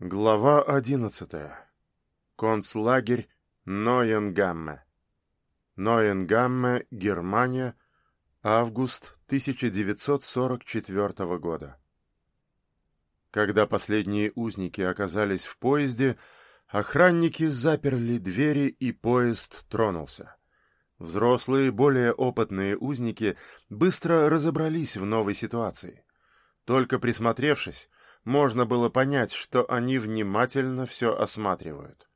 Глава одиннадцатая. Концлагерь Ноенгамме. Ноенгамме, Германия. Август 1944 года. Когда последние узники оказались в поезде, охранники заперли двери, и поезд тронулся. Взрослые, более опытные узники быстро разобрались в новой ситуации. Только присмотревшись, можно было понять, что они внимательно все осматривают.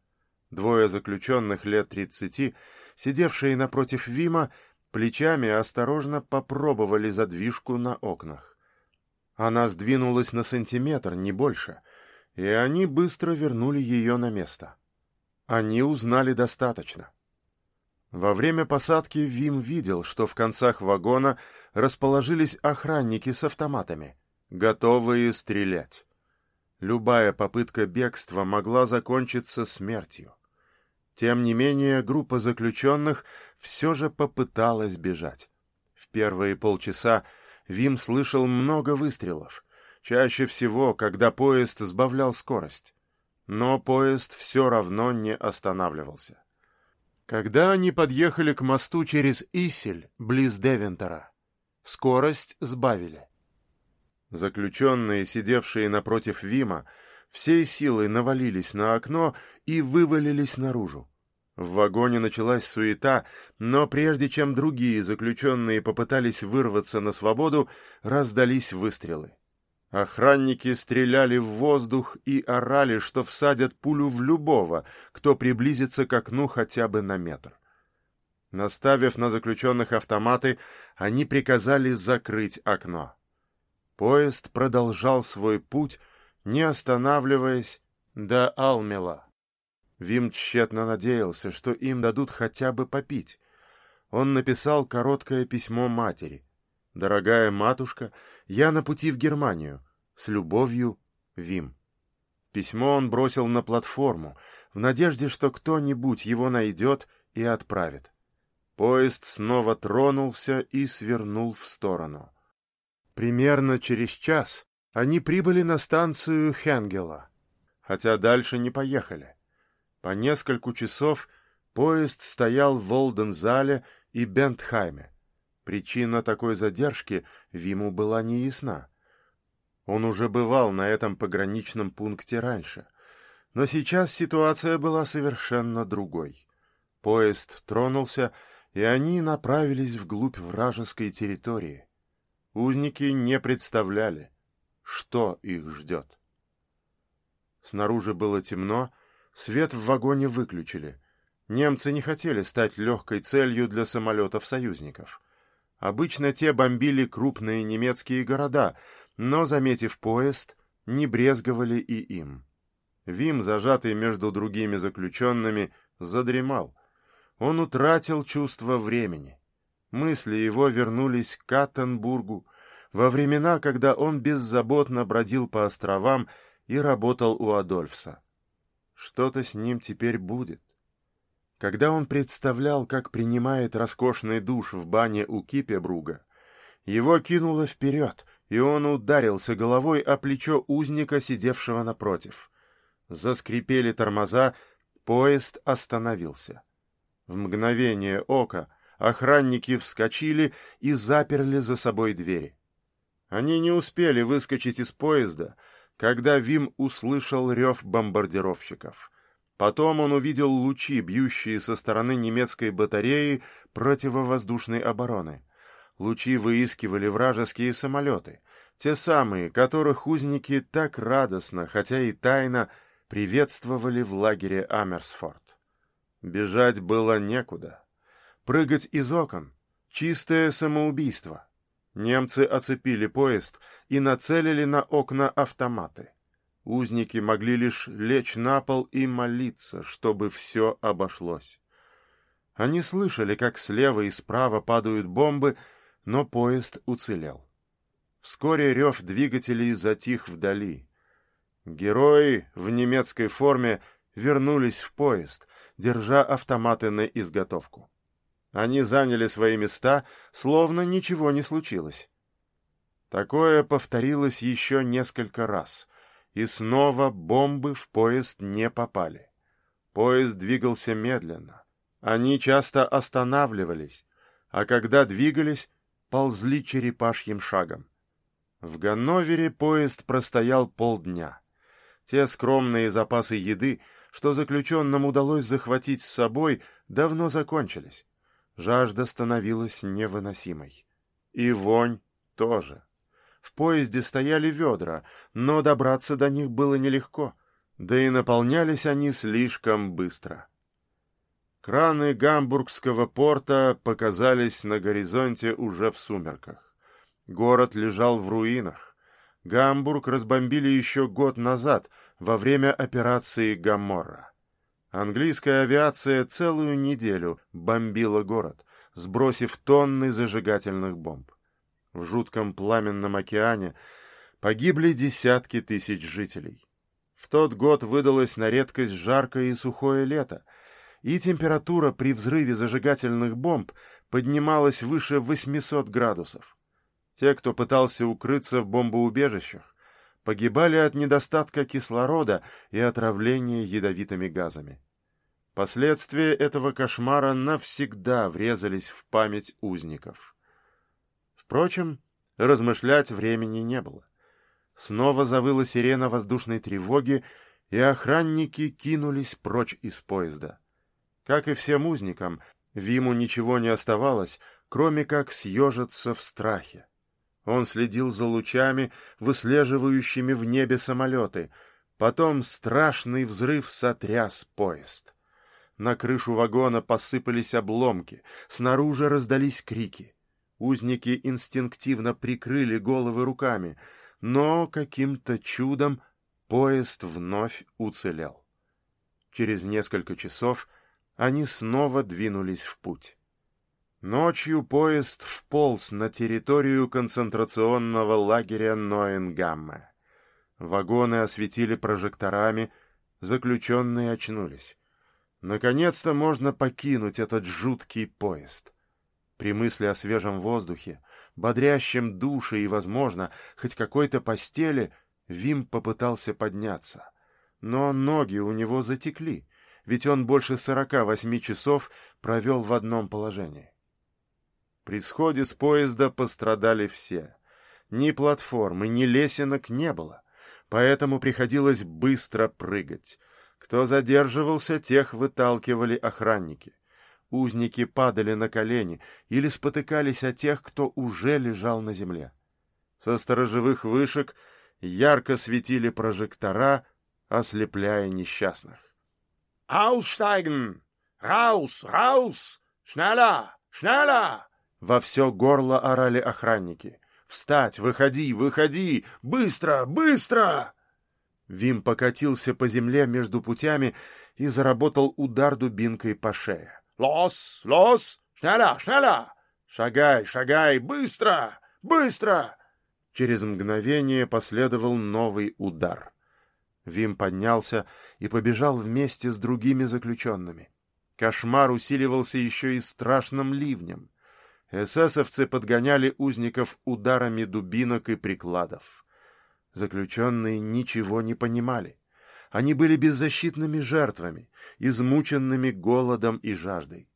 Двое заключенных лет тридцати, сидевшие напротив Вима, плечами осторожно попробовали задвижку на окнах. Она сдвинулась на сантиметр, не больше, и они быстро вернули ее на место. Они узнали достаточно. Во время посадки Вим видел, что в концах вагона расположились охранники с автоматами — готовые стрелять. Любая попытка бегства могла закончиться смертью. Тем не менее, группа заключенных все же попыталась бежать. В первые полчаса Вим слышал много выстрелов, чаще всего, когда поезд сбавлял скорость. Но поезд все равно не останавливался. Когда они подъехали к мосту через Исель, близ Девентера, скорость сбавили. Заключенные, сидевшие напротив Вима, всей силой навалились на окно и вывалились наружу. В вагоне началась суета, но прежде чем другие заключенные попытались вырваться на свободу, раздались выстрелы. Охранники стреляли в воздух и орали, что всадят пулю в любого, кто приблизится к окну хотя бы на метр. Наставив на заключенных автоматы, они приказали закрыть окно. Поезд продолжал свой путь, не останавливаясь, до Алмела. Вим тщетно надеялся, что им дадут хотя бы попить. Он написал короткое письмо матери. «Дорогая матушка, я на пути в Германию. С любовью, Вим». Письмо он бросил на платформу, в надежде, что кто-нибудь его найдет и отправит. Поезд снова тронулся и свернул в сторону. Примерно через час они прибыли на станцию Хенгела, хотя дальше не поехали. По нескольку часов поезд стоял в Волдензале и Бентхайме. Причина такой задержки Виму была неясна. Он уже бывал на этом пограничном пункте раньше, но сейчас ситуация была совершенно другой. Поезд тронулся, и они направились вглубь вражеской территории. Узники не представляли, что их ждет. Снаружи было темно, свет в вагоне выключили. Немцы не хотели стать легкой целью для самолетов союзников. Обычно те бомбили крупные немецкие города, но, заметив поезд, не брезговали и им. Вим, зажатый между другими заключенными, задремал. Он утратил чувство времени. Мысли его вернулись к Каттенбургу, во времена, когда он беззаботно бродил по островам и работал у Адольфса. Что-то с ним теперь будет. Когда он представлял, как принимает роскошный душ в бане у Кипебруга, его кинуло вперед, и он ударился головой о плечо узника, сидевшего напротив. Заскрипели тормоза, поезд остановился. В мгновение ока охранники вскочили и заперли за собой двери. Они не успели выскочить из поезда, когда Вим услышал рев бомбардировщиков. Потом он увидел лучи, бьющие со стороны немецкой батареи противовоздушной обороны. Лучи выискивали вражеские самолеты, те самые, которых узники так радостно, хотя и тайно, приветствовали в лагере Амерсфорд. Бежать было некуда. Прыгать из окон — чистое самоубийство. Немцы оцепили поезд и нацелили на окна автоматы. Узники могли лишь лечь на пол и молиться, чтобы все обошлось. Они слышали, как слева и справа падают бомбы, но поезд уцелел. Вскоре рев двигателей затих вдали. Герои в немецкой форме вернулись в поезд, держа автоматы на изготовку. Они заняли свои места, словно ничего не случилось. Такое повторилось еще несколько раз, и снова бомбы в поезд не попали. Поезд двигался медленно. Они часто останавливались, а когда двигались, ползли черепашьим шагом. В Ганновере поезд простоял полдня. Те скромные запасы еды, что заключенным удалось захватить с собой, давно закончились. Жажда становилась невыносимой. И вонь тоже. В поезде стояли ведра, но добраться до них было нелегко, да и наполнялись они слишком быстро. Краны гамбургского порта показались на горизонте уже в сумерках. Город лежал в руинах. Гамбург разбомбили еще год назад, во время операции «Гаморра». Английская авиация целую неделю бомбила город, сбросив тонны зажигательных бомб. В жутком пламенном океане погибли десятки тысяч жителей. В тот год выдалось на редкость жаркое и сухое лето, и температура при взрыве зажигательных бомб поднималась выше 800 градусов. Те, кто пытался укрыться в бомбоубежищах, погибали от недостатка кислорода и отравления ядовитыми газами. Последствия этого кошмара навсегда врезались в память узников. Впрочем, размышлять времени не было. Снова завыла сирена воздушной тревоги, и охранники кинулись прочь из поезда. Как и всем узникам, Виму ничего не оставалось, кроме как съежиться в страхе. Он следил за лучами, выслеживающими в небе самолеты. Потом страшный взрыв сотряс поезд. На крышу вагона посыпались обломки, снаружи раздались крики. Узники инстинктивно прикрыли головы руками, но каким-то чудом поезд вновь уцелел. Через несколько часов они снова двинулись в путь. Ночью поезд вполз на территорию концентрационного лагеря Ноенгамме. Вагоны осветили прожекторами, заключенные очнулись. Наконец-то можно покинуть этот жуткий поезд. При мысли о свежем воздухе, бодрящем душе и, возможно, хоть какой-то постели, Вим попытался подняться. Но ноги у него затекли, ведь он больше сорока восьми часов провел в одном положении. При сходе с поезда пострадали все. Ни платформы, ни лесенок не было, поэтому приходилось быстро прыгать. Кто задерживался, тех выталкивали охранники. Узники падали на колени или спотыкались о тех, кто уже лежал на земле. Со сторожевых вышек ярко светили прожектора, ослепляя несчастных. «Aussteigen! Раус! Раус! Schneller! Schneller!» Во все горло орали охранники. «Встать! Выходи! Выходи! Быстро! Быстро!» Вим покатился по земле между путями и заработал удар дубинкой по шее. «Лос! Лос! Schneller! Schneller!» «Шагай! Шагай! Быстро! Быстро!» Через мгновение последовал новый удар. Вим поднялся и побежал вместе с другими заключенными. Кошмар усиливался еще и страшным ливнем. Эсэсовцы подгоняли узников ударами дубинок и прикладов. Заключенные ничего не понимали. Они были беззащитными жертвами, измученными голодом и жаждой.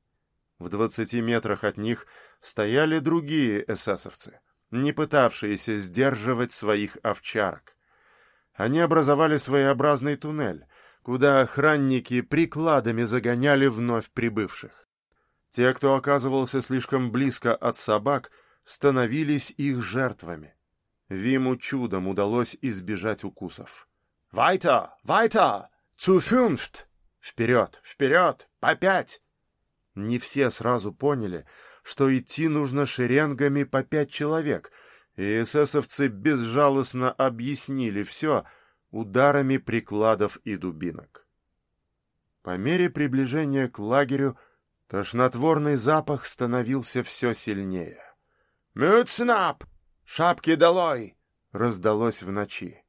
В двадцати метрах от них стояли другие эсэсовцы, не пытавшиеся сдерживать своих овчарок. Они образовали своеобразный туннель, куда охранники прикладами загоняли вновь прибывших. Те, кто оказывался слишком близко от собак, становились их жертвами. Виму чудом удалось избежать укусов. Weiter, zu fünft! Вперед, вперед, по пять! Не все сразу поняли, что идти нужно шеренгами по пять человек, и эсэсовцы безжалостно объяснили все ударами прикладов и дубинок. По мере приближения к лагерю тошнотворный запах становился все сильнее. «Мюцнап! Шапки долой!» раздалось в ночи.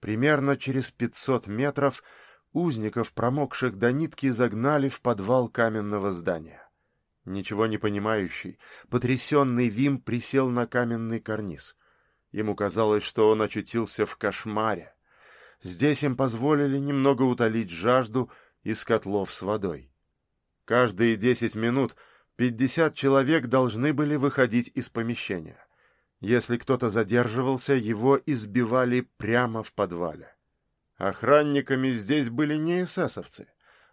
Примерно через пятьсот метров узников, промокших до нитки, загнали в подвал каменного здания. Ничего не понимающий, потрясенный Вим присел на каменный карниз. Ему казалось, что он очутился в кошмаре. Здесь им позволили немного утолить жажду из котлов с водой. Каждые десять минут пятьдесят человек должны были выходить из помещения. Если кто-то задерживался, его избивали прямо в подвале. Охранниками здесь были не эсэсовцы,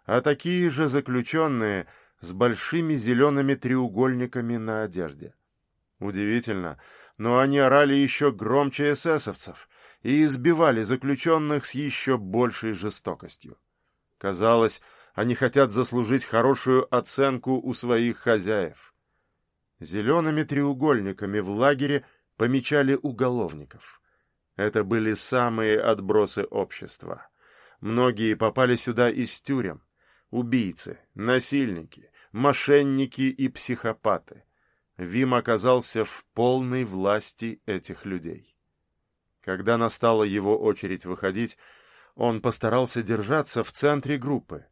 а такие же заключенные с большими зелеными треугольниками на одежде. Удивительно, но они орали еще громче эсэсовцев и избивали заключенных с еще большей жестокостью. Казалось, они хотят заслужить хорошую оценку у своих хозяев. Зелеными треугольниками в лагере помечали уголовников. Это были самые отбросы общества. Многие попали сюда из тюрем. Убийцы, насильники, мошенники и психопаты. Вим оказался в полной власти этих людей. Когда настала его очередь выходить, он постарался держаться в центре группы.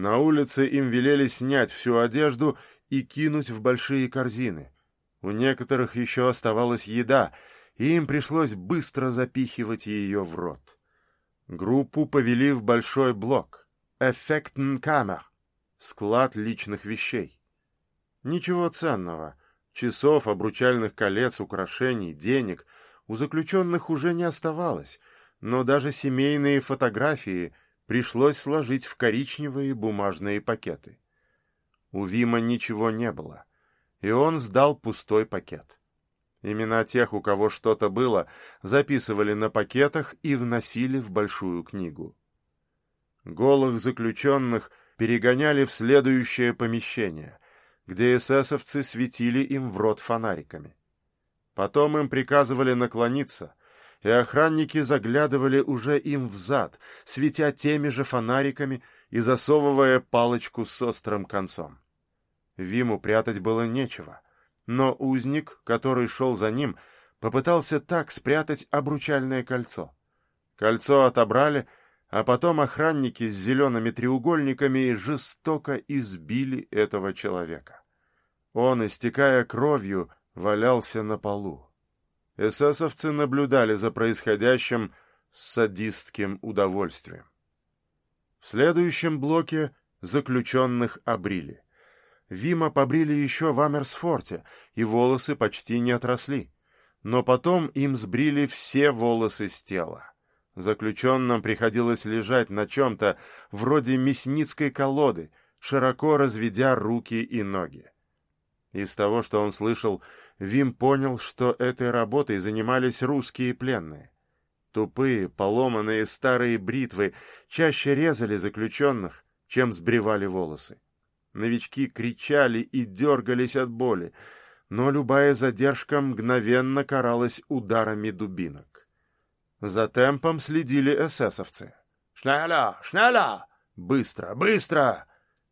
На улице им велели снять всю одежду и кинуть в большие корзины. У некоторых еще оставалась еда, и им пришлось быстро запихивать ее в рот. Группу повели в большой блок «Эффектенкамер» — склад личных вещей. Ничего ценного — часов, обручальных колец, украшений, денег — у заключенных уже не оставалось, но даже семейные фотографии пришлось сложить в коричневые бумажные пакеты. У Вима ничего не было, и он сдал пустой пакет. Имена тех, у кого что-то было, записывали на пакетах и вносили в большую книгу. Голых заключенных перегоняли в следующее помещение, где эсэсовцы светили им в рот фонариками. Потом им приказывали наклониться, и охранники заглядывали уже им в зад, светя теми же фонариками и засовывая палочку с острым концом. Виму прятать было нечего, но узник, который шел за ним, попытался так спрятать обручальное кольцо. Кольцо отобрали, а потом охранники с зелеными треугольниками жестоко избили этого человека. Он, истекая кровью, валялся на полу. Эсэсовцы наблюдали за происходящим с садистским удовольствием. В следующем блоке заключенных обрили. Вима побрили еще в Амерсфорте, и волосы почти не отросли. Но потом им сбрили все волосы с тела. Заключенным приходилось лежать на чем-то вроде мясницкой колоды, широко разведя руки и ноги. Из того, что он слышал, Вим понял, что этой работой занимались русские пленные. Тупые, поломанные старые бритвы чаще резали заключенных, чем сбривали волосы. Новички кричали и дергались от боли, но любая задержка мгновенно каралась ударами дубинок. За темпом следили эсэсовцы. «Шнеля! Шнеля!» «Быстро! Быстро!»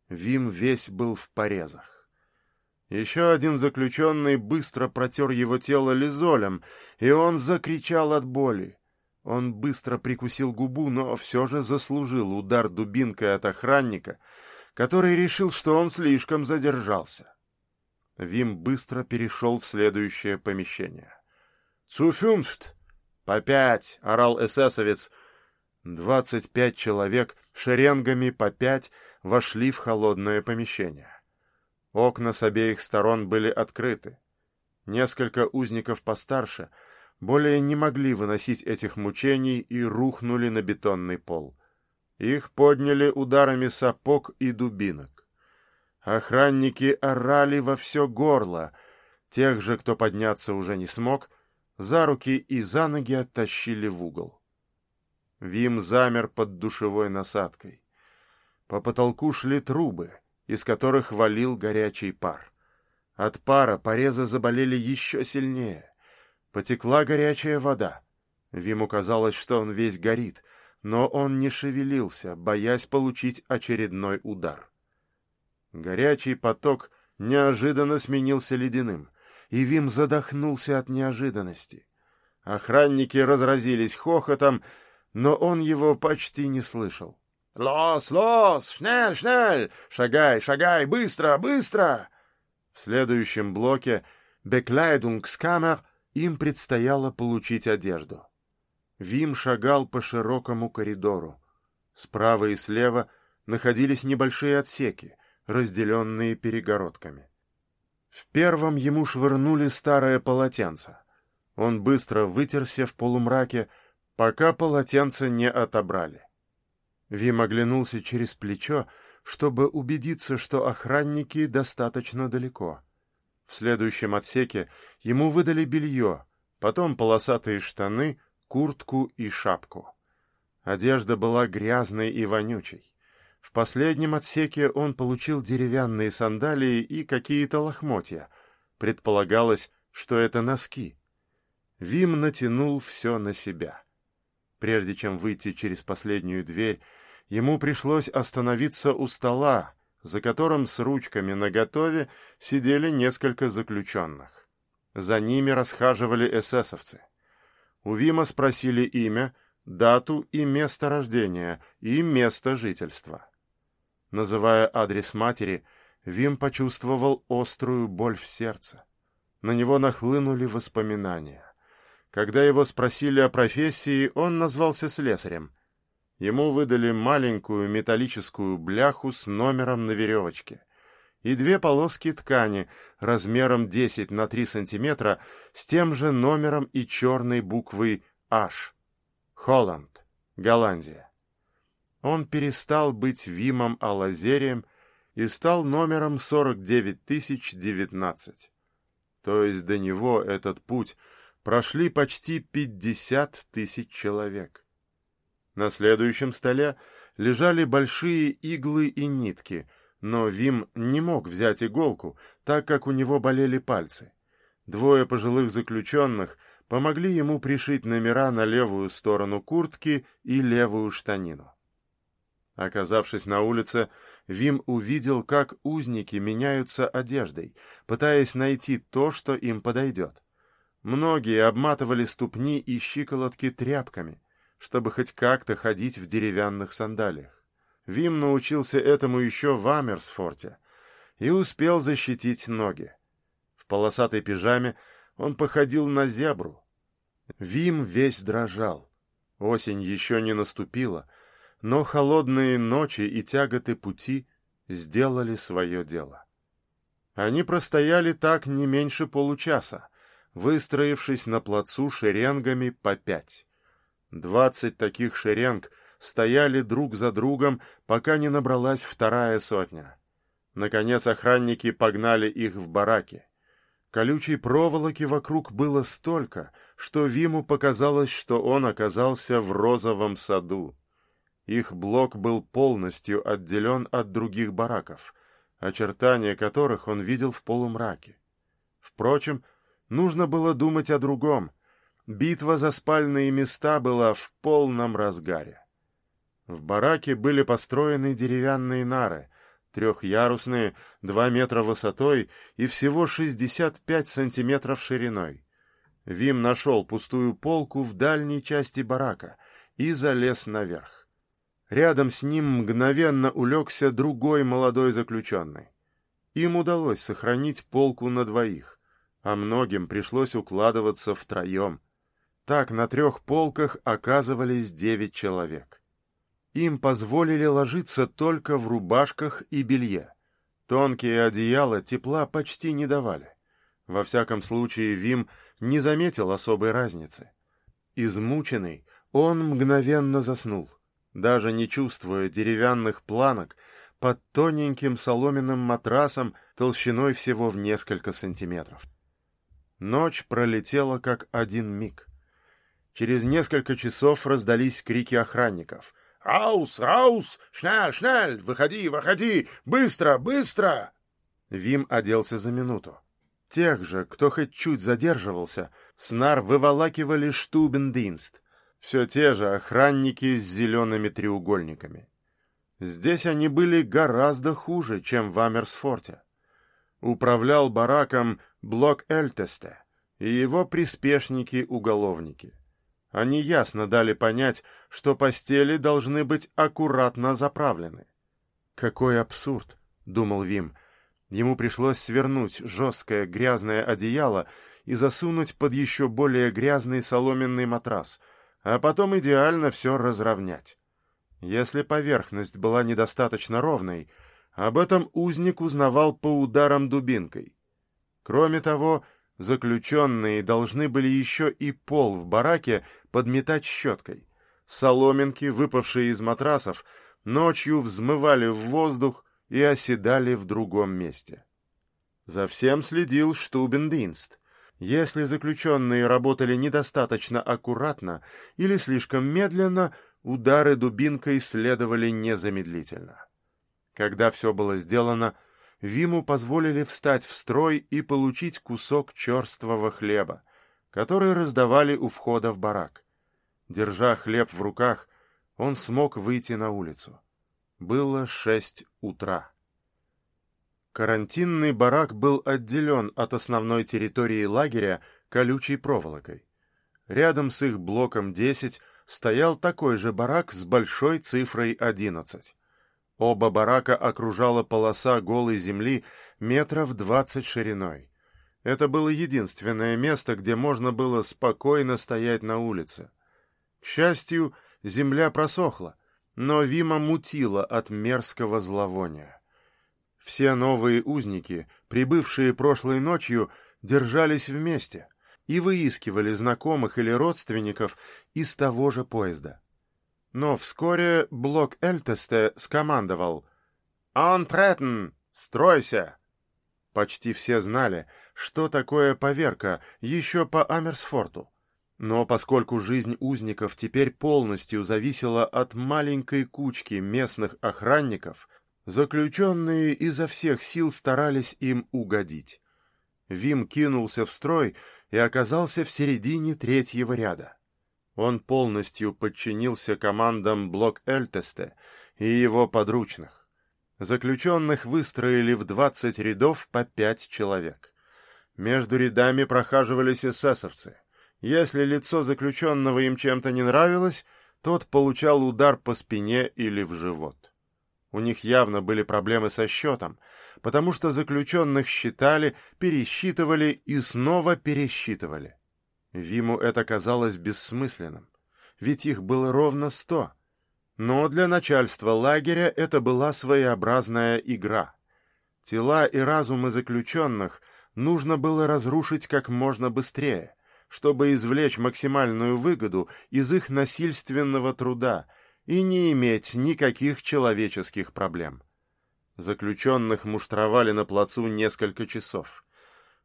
Вим весь был в порезах. Еще один заключенный быстро протер его тело лизолем, и он закричал от боли. Он быстро прикусил губу, но все же заслужил удар дубинкой от охранника, который решил, что он слишком задержался. Вим быстро перешел в следующее помещение. «Цуфюнфт!» «По пять!» — орал эсэсовец. Двадцать пять человек шеренгами по пять вошли в холодное помещение. Окна с обеих сторон были открыты. Несколько узников постарше более не могли выносить этих мучений и рухнули на бетонный пол. Их подняли ударами сапог и дубинок. Охранники орали во все горло. Тех же, кто подняться уже не смог, за руки и за ноги оттащили в угол. Вим замер под душевой насадкой. По потолку шли трубы — из которых валил горячий пар. От пара порезы заболели еще сильнее. Потекла горячая вода. Виму казалось, что он весь горит, но он не шевелился, боясь получить очередной удар. Горячий поток неожиданно сменился ледяным, и Вим задохнулся от неожиданности. Охранники разразились хохотом, но он его почти не слышал. «Лос, лос! Шнель, шнель! Шагай, шагай! Быстро, быстро!» В следующем блоке «Бекляйдунгскамер» им предстояло получить одежду. Вим шагал по широкому коридору. Справа и слева находились небольшие отсеки, разделенные перегородками. В первом ему швырнули старое полотенце. Он быстро вытерся в полумраке, пока полотенце не отобрали. Вим оглянулся через плечо, чтобы убедиться, что охранники достаточно далеко. В следующем отсеке ему выдали белье, потом полосатые штаны, куртку и шапку. Одежда была грязной и вонючей. В последнем отсеке он получил деревянные сандалии и какие-то лохмотья. Предполагалось, что это носки. Вим натянул все на себя. Прежде чем выйти через последнюю дверь, ему пришлось остановиться у стола, за которым с ручками наготове сидели несколько заключенных. За ними расхаживали эсэсовцы. У Вима спросили имя, дату и место рождения, и место жительства. Называя адрес матери, Вим почувствовал острую боль в сердце. На него нахлынули воспоминания. Когда его спросили о профессии, он назвался слесарем. Ему выдали маленькую металлическую бляху с номером на веревочке и две полоски ткани размером 10 на 3 сантиметра с тем же номером и черной буквой «H». Холланд, Голландия. Он перестал быть Вимом Алазерием и стал номером 49019. То есть до него этот путь прошли почти 50 тысяч человек. На следующем столе лежали большие иглы и нитки — но Вим не мог взять иголку, так как у него болели пальцы. Двое пожилых заключенных помогли ему пришить номера на левую сторону куртки и левую штанину. Оказавшись на улице, Вим увидел, как узники меняются одеждой, пытаясь найти то, что им подойдет. Многие обматывали ступни и щиколотки тряпками, чтобы хоть как-то ходить в деревянных сандалиях. Вим научился этому еще в Амерсфорте и успел защитить ноги. В полосатой пижаме он походил на зебру. Вим весь дрожал. Осень еще не наступила, но холодные ночи и тяготы пути сделали свое дело. Они простояли так не меньше получаса, выстроившись на плацу шеренгами по пять. Двадцать таких шеренг стояли друг за другом, пока не набралась вторая сотня. Наконец охранники погнали их в бараки. Колючей проволоки вокруг было столько, что Виму показалось, что он оказался в розовом саду. Их блок был полностью отделен от других бараков, очертания которых он видел в полумраке. Впрочем, нужно было думать о другом. Битва за спальные места была в полном разгаре. В бараке были построены деревянные нары, трехъярусные, два метра высотой и всего 65 сантиметров шириной. Вим нашел пустую полку в дальней части барака и залез наверх. Рядом с ним мгновенно улегся другой молодой заключенный. Им удалось сохранить полку на двоих, а многим пришлось укладываться втроем. Так на трех полках оказывались девять человек. Им позволили ложиться только в рубашках и белье. Тонкие одеяла тепла почти не давали. Во всяком случае, Вим не заметил особой разницы. Измученный, он мгновенно заснул, даже не чувствуя деревянных планок под тоненьким соломенным матрасом толщиной всего в несколько сантиметров. Ночь пролетела как один миг. Через несколько часов раздались крики охранников. «Раус! Раус! Шнель! Шнель! Выходи! Выходи! Быстро! Быстро!» Вим оделся за минуту. Тех же, кто хоть чуть задерживался, снар выволакивали штубендинст. Все те же охранники с зелеными треугольниками. Здесь они были гораздо хуже, чем в Амерсфорте. Управлял бараком Блок Эльтесте и его приспешники-уголовники. Они ясно дали понять, что постели должны быть аккуратно заправлены. «Какой абсурд!» — думал Вим. Ему пришлось свернуть жесткое грязное одеяло и засунуть под еще более грязный соломенный матрас, а потом идеально все разровнять. Если поверхность была недостаточно ровной, об этом узник узнавал по ударам дубинкой. Кроме того, заключенные должны были еще и пол в бараке подметать щеткой. Соломинки, выпавшие из матрасов, ночью взмывали в воздух и оседали в другом месте. За всем следил Штубендинст. Если заключенные работали недостаточно аккуратно или слишком медленно, удары дубинкой следовали незамедлительно. Когда все было сделано, Виму позволили встать в строй и получить кусок черствого хлеба, который раздавали у входа в барак. Держа хлеб в руках, он смог выйти на улицу. Было шесть утра. Карантинный барак был отделен от основной территории лагеря колючей проволокой. Рядом с их блоком 10 стоял такой же барак с большой цифрой 11. Оба барака окружала полоса голой земли метров двадцать шириной. Это было единственное место, где можно было спокойно стоять на улице. К счастью, земля просохла, но Вима мутила от мерзкого зловония. Все новые узники, прибывшие прошлой ночью, держались вместе и выискивали знакомых или родственников из того же поезда. Но вскоре блок Эльтесте скомандовал «Антретен! Стройся!» Почти все знали, что такое поверка еще по Амерсфорту. Но поскольку жизнь узников теперь полностью зависела от маленькой кучки местных охранников, заключенные изо всех сил старались им угодить. Вим кинулся в строй и оказался в середине третьего ряда. Он полностью подчинился командам блок Эльтесте и его подручных. Заключенных выстроили в двадцать рядов по пять человек. Между рядами прохаживались эсэсовцы. Если лицо заключенного им чем-то не нравилось, тот получал удар по спине или в живот. У них явно были проблемы со счетом, потому что заключенных считали, пересчитывали и снова пересчитывали. Виму это казалось бессмысленным, ведь их было ровно сто. Но для начальства лагеря это была своеобразная игра. Тела и разумы заключенных нужно было разрушить как можно быстрее, чтобы извлечь максимальную выгоду из их насильственного труда и не иметь никаких человеческих проблем. Заключенных муштровали на плацу несколько часов.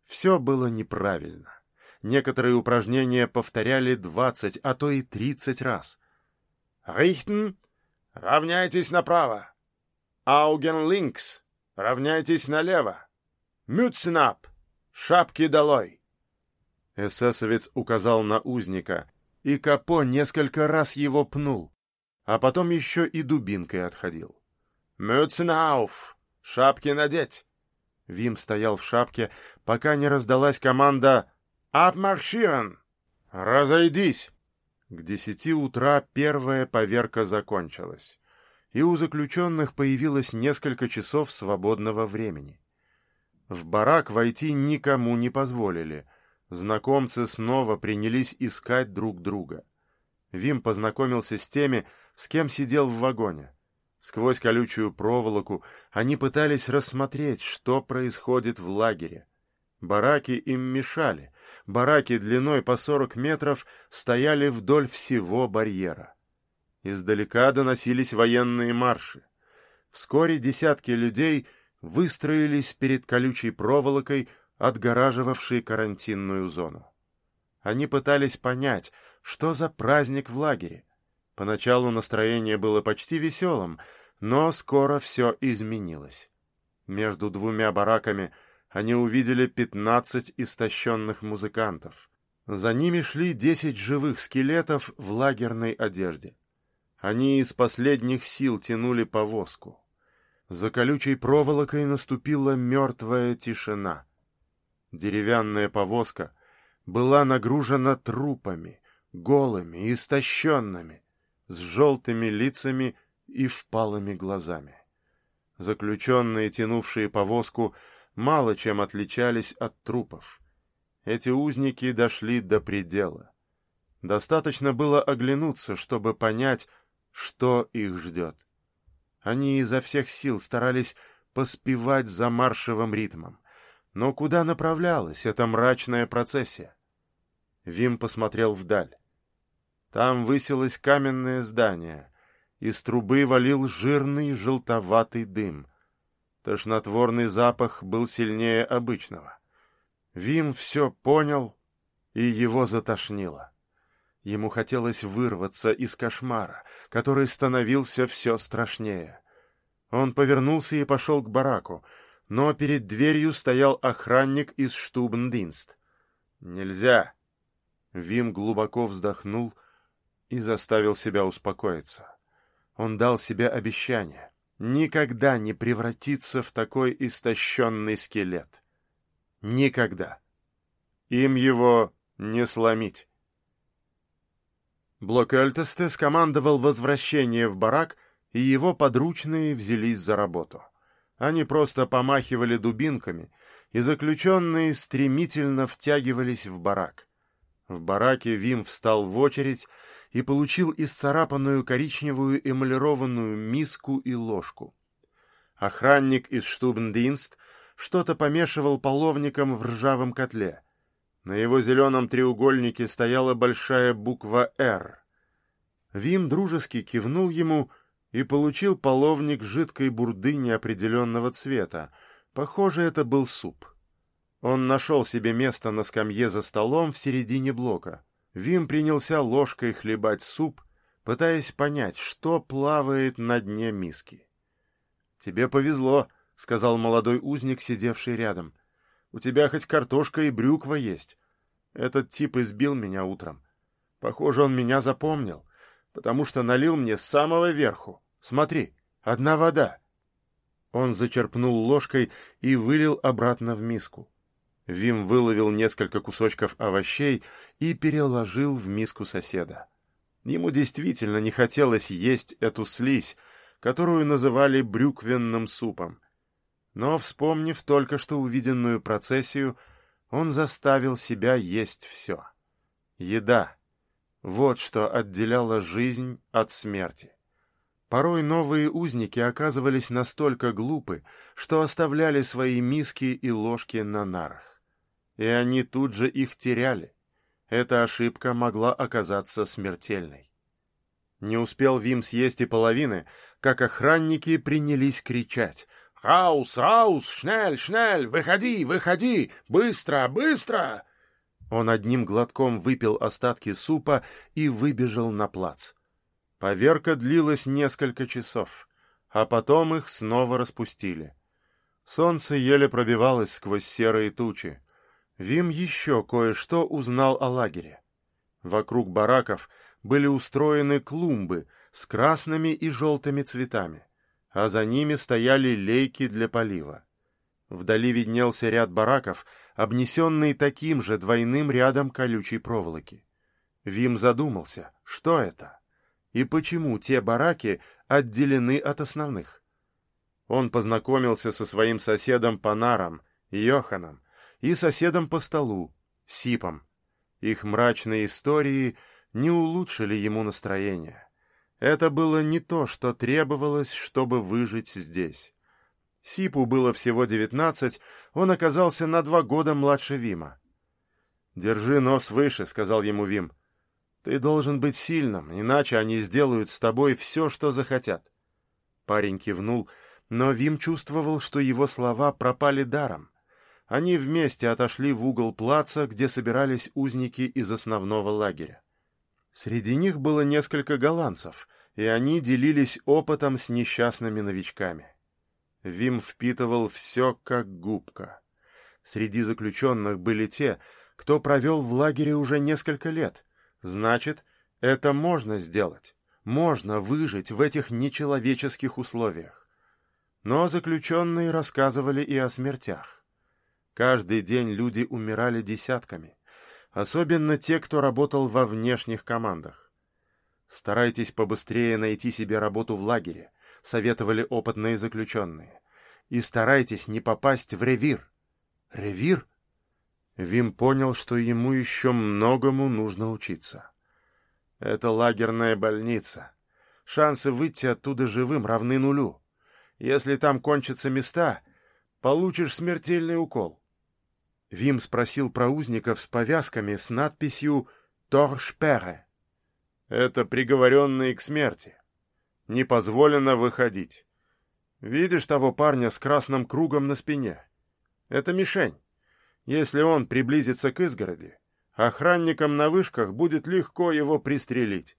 Все было неправильно. Некоторые упражнения повторяли двадцать, а то и тридцать раз. «Рихтен, равняйтесь направо. Ауген линкс, равняйтесь налево. Мюцнап, шапки долой». Эсэсовец указал на узника, и Капо несколько раз его пнул, а потом еще и дубинкой отходил. «Мюцнауф! Шапки надеть!» Вим стоял в шапке, пока не раздалась команда «Абмарширен! Разойдись!» К десяти утра первая поверка закончилась, и у заключенных появилось несколько часов свободного времени. В барак войти никому не позволили. Знакомцы снова принялись искать друг друга. Вим познакомился с теми, с кем сидел в вагоне. Сквозь колючую проволоку они пытались рассмотреть, что происходит в лагере. Бараки им мешали. Бараки длиной по сорок метров стояли вдоль всего барьера. Издалека доносились военные марши. Вскоре десятки людей выстроились перед колючей проволокой, отгораживавшей карантинную зону. Они пытались понять, что за праздник в лагере. Поначалу настроение было почти веселым, но скоро все изменилось. Между двумя бараками — они увидели пятнадцать истощенных музыкантов. За ними шли десять живых скелетов в лагерной одежде. Они из последних сил тянули повозку. За колючей проволокой наступила мертвая тишина. Деревянная повозка была нагружена трупами, голыми, истощенными, с желтыми лицами и впалыми глазами. Заключенные, тянувшие повозку, мало чем отличались от трупов. Эти узники дошли до предела. Достаточно было оглянуться, чтобы понять, что их ждет. Они изо всех сил старались поспевать за маршевым ритмом. Но куда направлялась эта мрачная процессия? Вим посмотрел вдаль. Там высилось каменное здание. Из трубы валил жирный желтоватый дым. Тошнотворный запах был сильнее обычного. Вим все понял, и его затошнило. Ему хотелось вырваться из кошмара, который становился все страшнее. Он повернулся и пошел к бараку, но перед дверью стоял охранник из Штубндинст. «Нельзя!» Вим глубоко вздохнул и заставил себя успокоиться. Он дал себе обещание никогда не превратиться в такой истощенный скелет. Никогда. Им его не сломить. Блокельтесте скомандовал возвращение в барак, и его подручные взялись за работу. Они просто помахивали дубинками, и заключенные стремительно втягивались в барак. В бараке Вим встал в очередь и получил исцарапанную коричневую эмалированную миску и ложку. Охранник из Штубндинст что-то помешивал половником в ржавом котле. На его зеленом треугольнике стояла большая буква «Р». Вим дружески кивнул ему и получил половник жидкой бурды неопределенного цвета. Похоже, это был суп. Он нашел себе место на скамье за столом в середине блока. Вим принялся ложкой хлебать суп, пытаясь понять, что плавает на дне миски. «Тебе повезло», — сказал молодой узник, сидевший рядом. У тебя хоть картошка и брюква есть. Этот тип избил меня утром. Похоже, он меня запомнил, потому что налил мне с самого верху. Смотри, одна вода. Он зачерпнул ложкой и вылил обратно в миску. Вим выловил несколько кусочков овощей и переложил в миску соседа. Ему действительно не хотелось есть эту слизь, которую называли брюквенным супом. Но, вспомнив только что увиденную процессию, он заставил себя есть все. Еда. Вот что отделяло жизнь от смерти. Порой новые узники оказывались настолько глупы, что оставляли свои миски и ложки на нарах. И они тут же их теряли. Эта ошибка могла оказаться смертельной. Не успел Вим съесть и половины, как охранники принялись кричать — «Раус, раус! Шнель, шнель! Выходи, выходи! Быстро, быстро!» Он одним глотком выпил остатки супа и выбежал на плац. Поверка длилась несколько часов, а потом их снова распустили. Солнце еле пробивалось сквозь серые тучи. Вим еще кое-что узнал о лагере. Вокруг бараков были устроены клумбы с красными и желтыми цветами а за ними стояли лейки для полива. Вдали виднелся ряд бараков, обнесенный таким же двойным рядом колючей проволоки. Вим задумался, что это? И почему те бараки отделены от основных? Он познакомился со своим соседом по нарам, Йоханом, и соседом по столу, Сипом. Их мрачные истории не улучшили ему настроение. Это было не то, что требовалось, чтобы выжить здесь. Сипу было всего девятнадцать, он оказался на два года младше Вима. «Держи нос выше», — сказал ему Вим. «Ты должен быть сильным, иначе они сделают с тобой все, что захотят». Парень кивнул, но Вим чувствовал, что его слова пропали даром. Они вместе отошли в угол плаца, где собирались узники из основного лагеря. Среди них было несколько голландцев, и они делились опытом с несчастными новичками. Вим впитывал все как губка. Среди заключенных были те, кто провел в лагере уже несколько лет. Значит, это можно сделать. Можно выжить в этих нечеловеческих условиях. Но заключенные рассказывали и о смертях. Каждый день люди умирали десятками, особенно те, кто работал во внешних командах. Старайтесь побыстрее найти себе работу в лагере, советовали опытные заключенные. И старайтесь не попасть в ревир. Ревир? Вим понял, что ему еще многому нужно учиться. Это лагерная больница. Шансы выйти оттуда живым равны нулю. Если там кончатся места, получишь смертельный укол. Вим спросил про узников с повязками с надписью «Торшпере». Это приговоренные к смерти. Не позволено выходить. Видишь того парня с красным кругом на спине? Это мишень. Если он приблизится к изгороди, охранникам на вышках будет легко его пристрелить.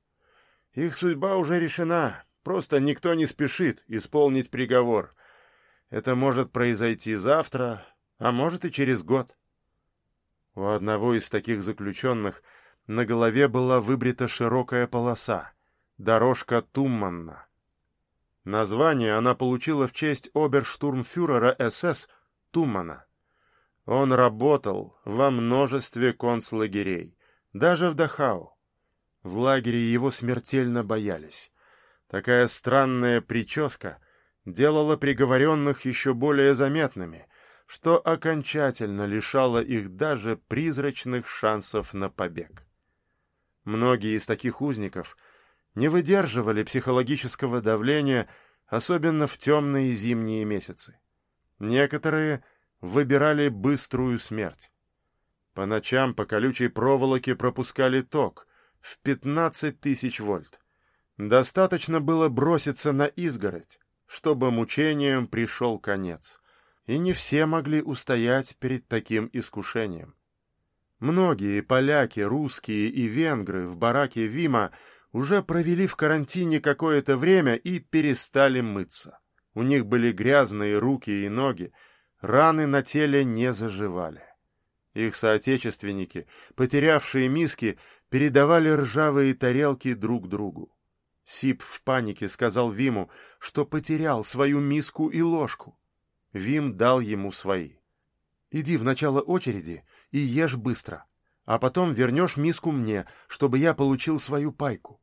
Их судьба уже решена, просто никто не спешит исполнить приговор. Это может произойти завтра, а может и через год. У одного из таких заключенных на голове была выбрита широкая полоса, дорожка Тумманна. Название она получила в честь оберштурмфюрера СС Туммана. Он работал во множестве концлагерей, даже в Дахау. В лагере его смертельно боялись. Такая странная прическа делала приговоренных еще более заметными, что окончательно лишало их даже призрачных шансов на побег. Многие из таких узников не выдерживали психологического давления, особенно в темные зимние месяцы. Некоторые — выбирали быструю смерть. По ночам по колючей проволоке пропускали ток в 15 тысяч вольт. Достаточно было броситься на изгородь, чтобы мучениям пришел конец. И не все могли устоять перед таким искушением. Многие поляки, русские и венгры в бараке Вима уже провели в карантине какое-то время и перестали мыться. У них были грязные руки и ноги, раны на теле не заживали. Их соотечественники, потерявшие миски, передавали ржавые тарелки друг другу. Сип в панике сказал Виму, что потерял свою миску и ложку. Вим дал ему свои. «Иди в начало очереди и ешь быстро, а потом вернешь миску мне, чтобы я получил свою пайку».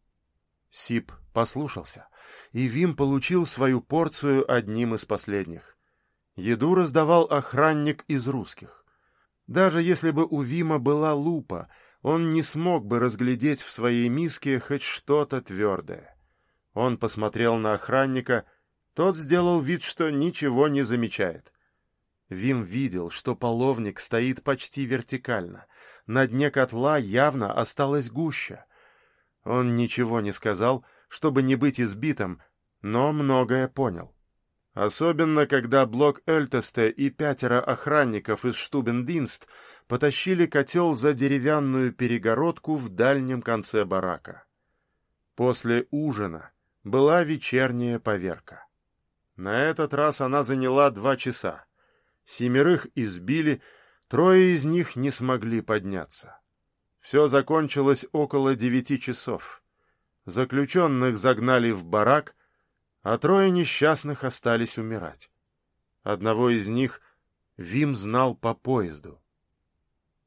Сип послушался, и Вим получил свою порцию одним из последних. Еду раздавал охранник из русских. Даже если бы у Вима была лупа, он не смог бы разглядеть в своей миске хоть что-то твердое. Он посмотрел на охранника, тот сделал вид, что ничего не замечает. Вим видел, что половник стоит почти вертикально. На дне котла явно осталась гуща. Он ничего не сказал, чтобы не быть избитым, но многое понял. Особенно, когда блок Эльтесте и пятеро охранников из Штубендинст потащили котел за деревянную перегородку в дальнем конце барака. После ужина была вечерняя поверка. На этот раз она заняла два часа. Семерых избили, трое из них не смогли подняться. Все закончилось около девяти часов. Заключенных загнали в барак — а трое несчастных остались умирать. Одного из них Вим знал по поезду.